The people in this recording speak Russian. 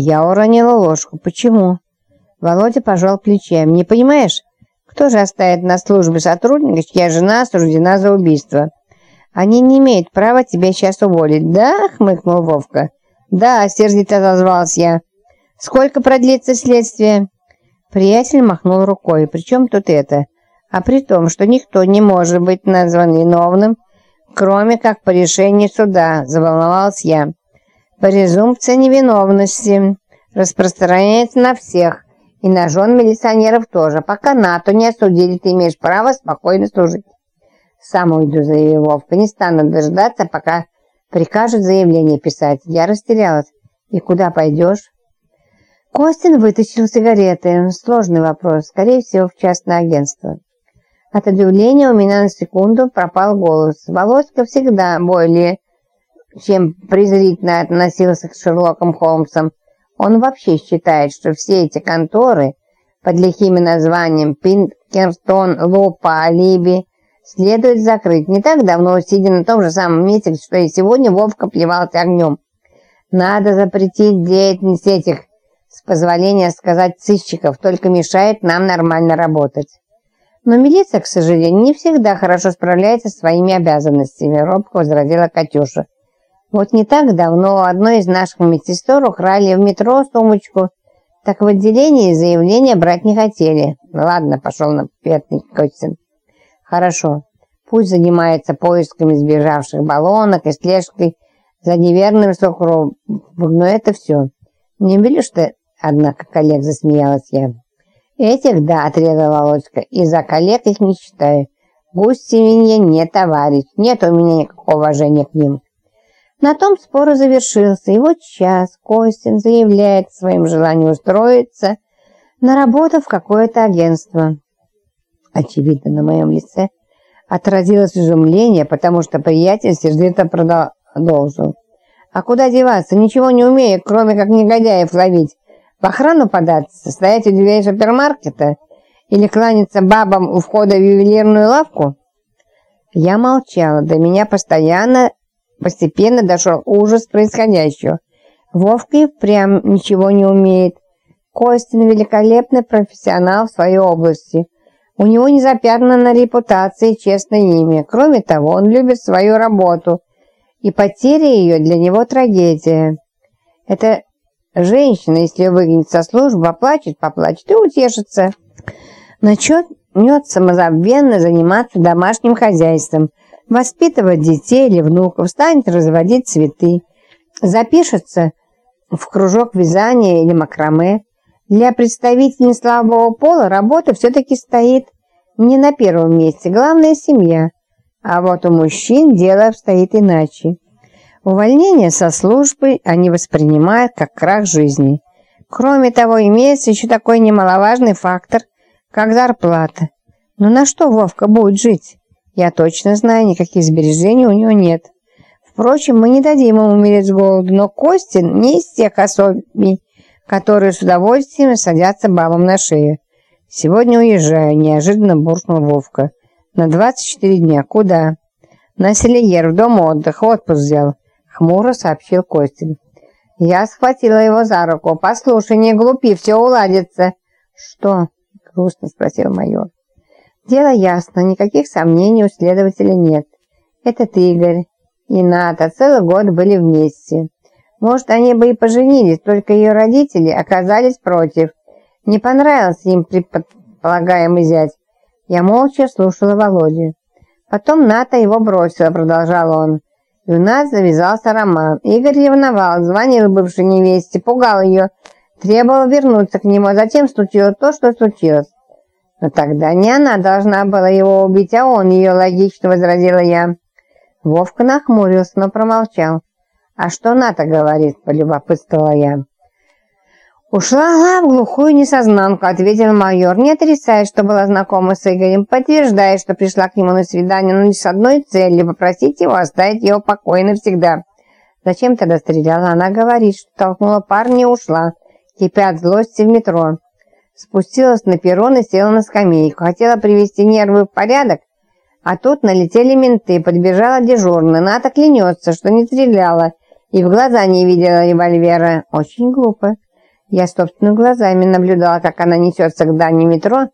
Я уронила ложку. Почему? Володя пожал плечами. Не понимаешь? Кто же оставит на службе сотрудника, чья жена осуждена за убийство? Они не имеют права тебя сейчас уволить. Да? Хмыкнул Вовка. Да, сердито отозвался я. Сколько продлится следствие? Приятель махнул рукой. Причем тут это? А при том, что никто не может быть назван виновным, кроме как по решению суда, заволновался я. Презумпция невиновности распространяется на всех, и на жен милиционеров тоже. Пока НАТО не осудили, ты имеешь право спокойно служить. Сам уйду, заявил Вовка. Не стану дождаться, пока прикажут заявление писать. Я растерялась. И куда пойдешь? Костин вытащил сигареты. Сложный вопрос. Скорее всего, в частное агентство. От удивления у меня на секунду пропал голос. Володька всегда более чем презрительно относился к Шерлоком Холмсам. Он вообще считает, что все эти конторы под лихими названием Пинкертон, Лупа, Алиби следует закрыть. Не так давно, сидя на том же самом месте, что и сегодня, Вовка плевался огнем. Надо запретить деятельность этих, с позволения сказать, сыщиков, только мешает нам нормально работать. Но милиция, к сожалению, не всегда хорошо справляется с своими обязанностями, робко возразила Катюша. Вот не так давно одной из наших медсестер украли в метро сумочку, так в отделении заявление брать не хотели. Ладно, пошел на пятный Костин. Хорошо, пусть занимается поисками сбежавших баллонок и слежкой за неверным сокровом, но это все. Не видишь ты, однако, коллег, засмеялась я. Этих, да, отрезала Володька, и за коллег их не считаю. Гусь свинья не товарищ, нет у меня никакого уважения к ним. На том спор завершился, и вот сейчас Костин заявляет о своем желании устроиться на работу в какое-то агентство. Очевидно, на моем лице отразилось изумление, потому что приятель сердито продолжил. А куда деваться? Ничего не умею, кроме как негодяев ловить. В охрану податься, стоять у дверей супермаркета или кланяться бабам у входа в ювелирную лавку? Я молчала, до меня постоянно Постепенно дошел ужас происходящего. Вовка и прям ничего не умеет. Костин великолепный профессионал в своей области. У него не запятнана репутация и честное имя. Кроме того, он любит свою работу, и потеря ее для него трагедия. Это женщина, если выгонит со службы, поплачет, поплачет и утешится. Начнет самозабвенно заниматься домашним хозяйством – воспитывать детей или внуков, станет разводить цветы, запишется в кружок вязания или макраме. Для представителей слабого пола работа все-таки стоит не на первом месте, главное – семья. А вот у мужчин дело обстоит иначе. Увольнение со службы они воспринимают как крах жизни. Кроме того, имеется еще такой немаловажный фактор, как зарплата. Но на что Вовка будет жить? Я точно знаю, никаких сбережений у него нет. Впрочем, мы не дадим ему умереть с голоду, но Костин не из тех особей, которые с удовольствием садятся бабам на шею. Сегодня уезжаю, неожиданно буркнул Вовка. На 24 дня. Куда? На Селиер, в дом отдыха, отпуск взял. Хмуро сообщил Костин. Я схватила его за руку. «Послушай, не глупи, все уладится». «Что?» — грустно спросил майор. Дело ясно, никаких сомнений у следователя нет. Этот Игорь и Ната целый год были вместе. Может, они бы и поженились, только ее родители оказались против. Не понравился им предполагаемый зять. Я молча слушала Володю. Потом Ната его бросила, продолжал он. И у нас завязался роман. Игорь ревновал, звонил бывшей невесте, пугал ее, требовал вернуться к нему, а затем случилось то, что случилось. Но тогда не она должна была его убить, а он ее, логично возразила я. Вовка нахмурился, но промолчал. «А что Ната говорит?» – полюбопытствовала я. «Ушла в глухую несознанку», – ответил майор. «Не отрицает, что была знакома с Игорем, подтверждает, что пришла к нему на свидание, но лишь с одной целью – попросить его оставить его покой навсегда». «Зачем тогда стреляла?» Она говорит, что толкнула парня и ушла, кипя от злости в метро. Спустилась на перрон и села на скамейку. Хотела привести нервы в порядок, а тут налетели менты, подбежала дежурная. Ната клянется, что не стреляла и в глаза не видела револьвера. Очень глупо. Я собственными глазами наблюдала, как она несется к дальнему метро,